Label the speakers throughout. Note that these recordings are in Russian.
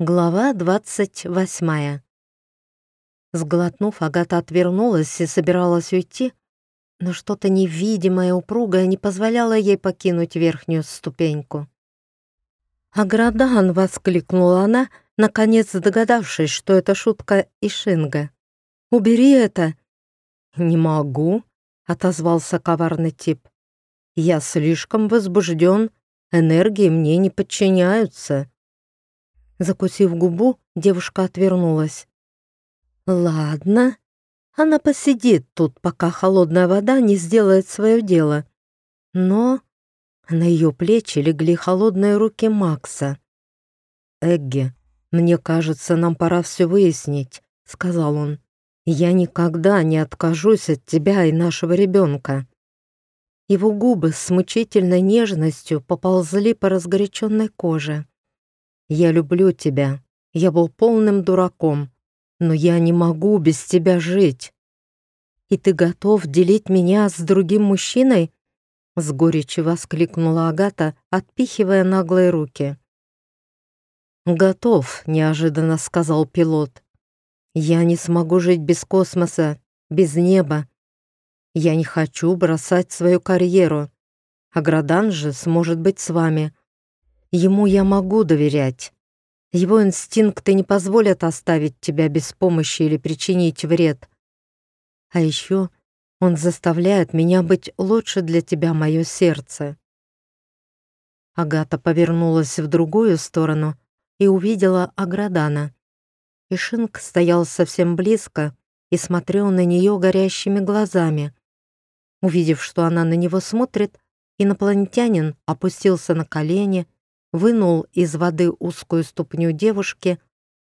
Speaker 1: Глава двадцать восьмая. Сглотнув, Агата отвернулась и собиралась уйти, но что-то невидимое, упругое не позволяло ей покинуть верхнюю ступеньку. «Аградан!» — воскликнула она, наконец догадавшись, что это шутка Ишинга. «Убери это!» «Не могу», — отозвался коварный тип. «Я слишком возбужден, энергии мне не подчиняются». Закусив губу, девушка отвернулась. «Ладно, она посидит тут, пока холодная вода не сделает свое дело. Но на ее плечи легли холодные руки Макса. «Эгги, мне кажется, нам пора все выяснить», — сказал он. «Я никогда не откажусь от тебя и нашего ребенка». Его губы с мучительной нежностью поползли по разгоряченной коже. Я люблю тебя. Я был полным дураком, но я не могу без тебя жить. И ты готов делить меня с другим мужчиной? С горечью воскликнула Агата, отпихивая наглые руки. «Готов», — неожиданно сказал пилот. «Я не смогу жить без космоса, без неба. Я не хочу бросать свою карьеру. Аградан же сможет быть с вами. Ему я могу доверять. Его инстинкты не позволят оставить тебя без помощи или причинить вред. А еще он заставляет меня быть лучше для тебя, мое сердце». Агата повернулась в другую сторону и увидела Аградана. Ишинг стоял совсем близко и смотрел на нее горящими глазами. Увидев, что она на него смотрит, инопланетянин опустился на колени вынул из воды узкую ступню девушки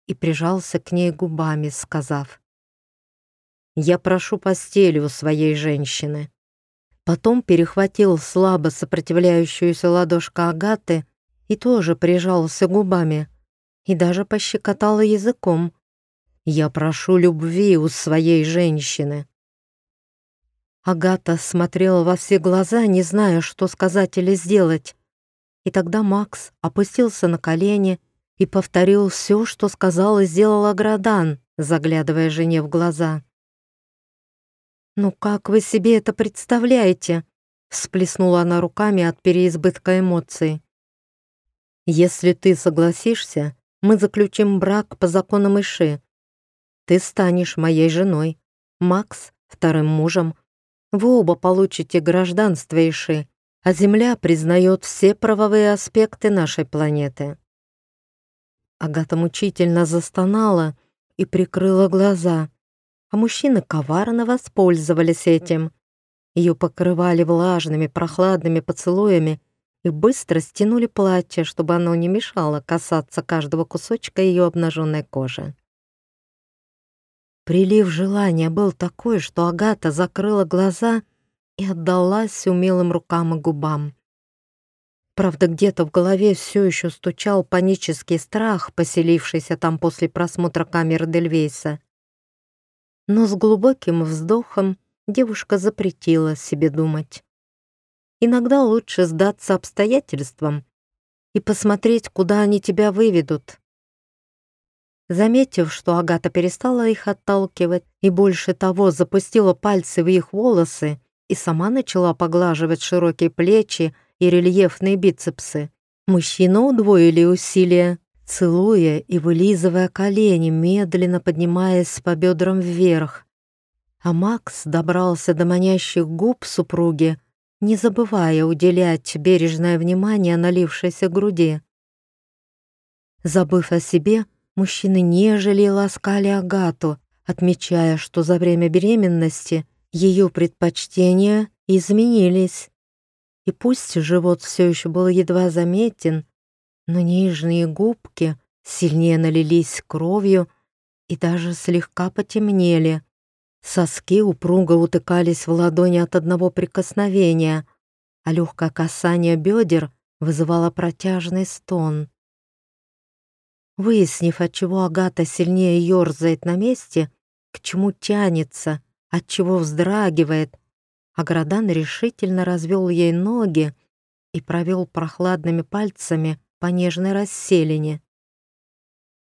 Speaker 1: и прижался к ней губами, сказав «Я прошу постели у своей женщины». Потом перехватил слабо сопротивляющуюся ладошку Агаты и тоже прижался губами и даже пощекотал языком. «Я прошу любви у своей женщины». Агата смотрела во все глаза, не зная, что сказать или сделать. И тогда Макс опустился на колени и повторил все, что сказал и сделал Аградан, заглядывая жене в глаза. «Ну как вы себе это представляете?» всплеснула она руками от переизбытка эмоций. «Если ты согласишься, мы заключим брак по законам Иши. Ты станешь моей женой, Макс — вторым мужем. Вы оба получите гражданство Иши, а Земля признает все правовые аспекты нашей планеты. Агата мучительно застонала и прикрыла глаза, а мужчины коварно воспользовались этим. Ее покрывали влажными прохладными поцелуями и быстро стянули платье, чтобы оно не мешало касаться каждого кусочка ее обнаженной кожи. Прилив желания был такой, что Агата закрыла глаза и отдалась умелым рукам и губам. Правда, где-то в голове все еще стучал панический страх, поселившийся там после просмотра камеры Дельвейса. Но с глубоким вздохом девушка запретила себе думать. Иногда лучше сдаться обстоятельствам и посмотреть, куда они тебя выведут. Заметив, что Агата перестала их отталкивать и больше того запустила пальцы в их волосы, и сама начала поглаживать широкие плечи и рельефные бицепсы. Мужчина удвоили усилия, целуя и вылизывая колени, медленно поднимаясь по бедрам вверх. А Макс добрался до манящих губ супруги, не забывая уделять бережное внимание налившейся груди. Забыв о себе, мужчины нежели ласкали Агату, отмечая, что за время беременности ее предпочтения изменились. И пусть живот все еще был едва заметен, но нижние губки сильнее налились кровью и даже слегка потемнели. Соски упруго утыкались в ладони от одного прикосновения, а легкое касание бедер вызывало протяжный стон. Выяснив, отчего Агата сильнее ерзает на месте, к чему тянется, отчего вздрагивает, а Градан решительно развел ей ноги и провел прохладными пальцами по нежной расселине.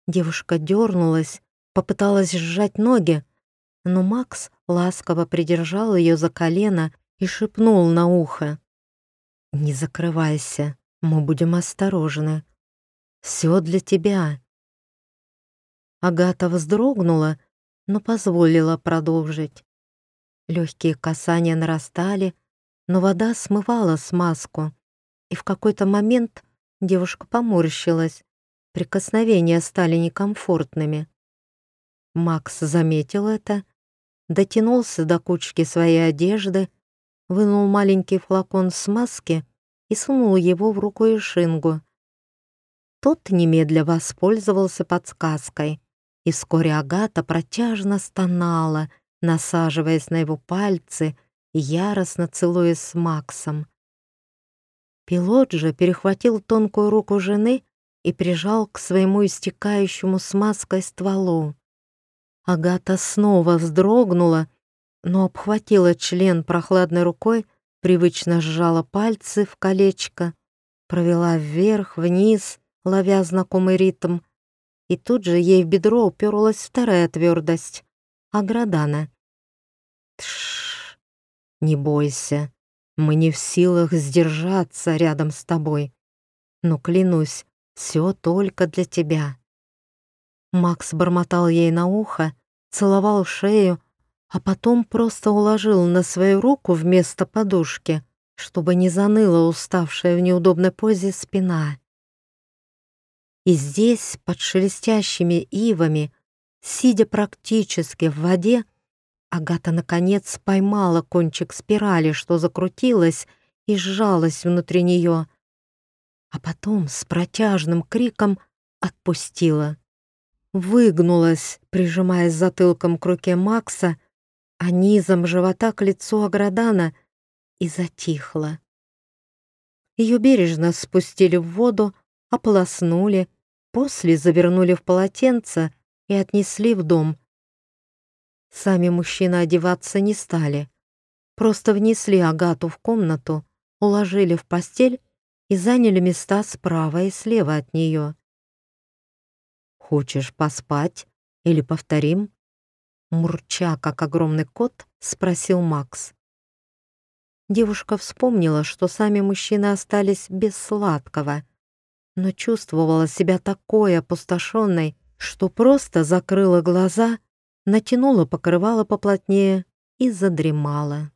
Speaker 1: Девушка дернулась, попыталась сжать ноги, но Макс ласково придержал ее за колено и шепнул на ухо. «Не закрывайся, мы будем осторожны. Все для тебя». Агата вздрогнула, но позволила продолжить. Легкие касания нарастали, но вода смывала смазку, и в какой-то момент девушка поморщилась. Прикосновения стали некомфортными. Макс заметил это, дотянулся до кучки своей одежды, вынул маленький флакон смазки и сунул его в руку Ишингу. Тот немедля воспользовался подсказкой, и вскоре Агата протяжно стонала, насаживаясь на его пальцы и яростно целуясь с Максом. Пилот же перехватил тонкую руку жены и прижал к своему истекающему смазкой стволу. Агата снова вздрогнула, но обхватила член прохладной рукой, привычно сжала пальцы в колечко, провела вверх, вниз, ловя знакомый ритм, и тут же ей в бедро уперлась вторая твердость — Аградана. Тш, не бойся, мы не в силах сдержаться рядом с тобой. Но клянусь, все только для тебя. Макс бормотал ей на ухо, целовал шею, а потом просто уложил на свою руку вместо подушки, чтобы не заныла уставшая в неудобной позе спина. И здесь, под шелестящими ивами, сидя практически в воде, Агата наконец поймала кончик спирали, что закрутилась и сжалась внутри нее, а потом с протяжным криком отпустила выгнулась, прижимаясь затылком к руке Макса, а низом живота к лицу Аградана и затихла. Ее бережно спустили в воду, ополоснули, после завернули в полотенце и отнесли в дом. Сами мужчины одеваться не стали, просто внесли Агату в комнату, уложили в постель и заняли места справа и слева от нее. «Хочешь поспать или повторим?» Мурча, как огромный кот, спросил Макс. Девушка вспомнила, что сами мужчины остались без сладкого, но чувствовала себя такой опустошенной, что просто закрыла глаза, натянула покрывало поплотнее и задремала.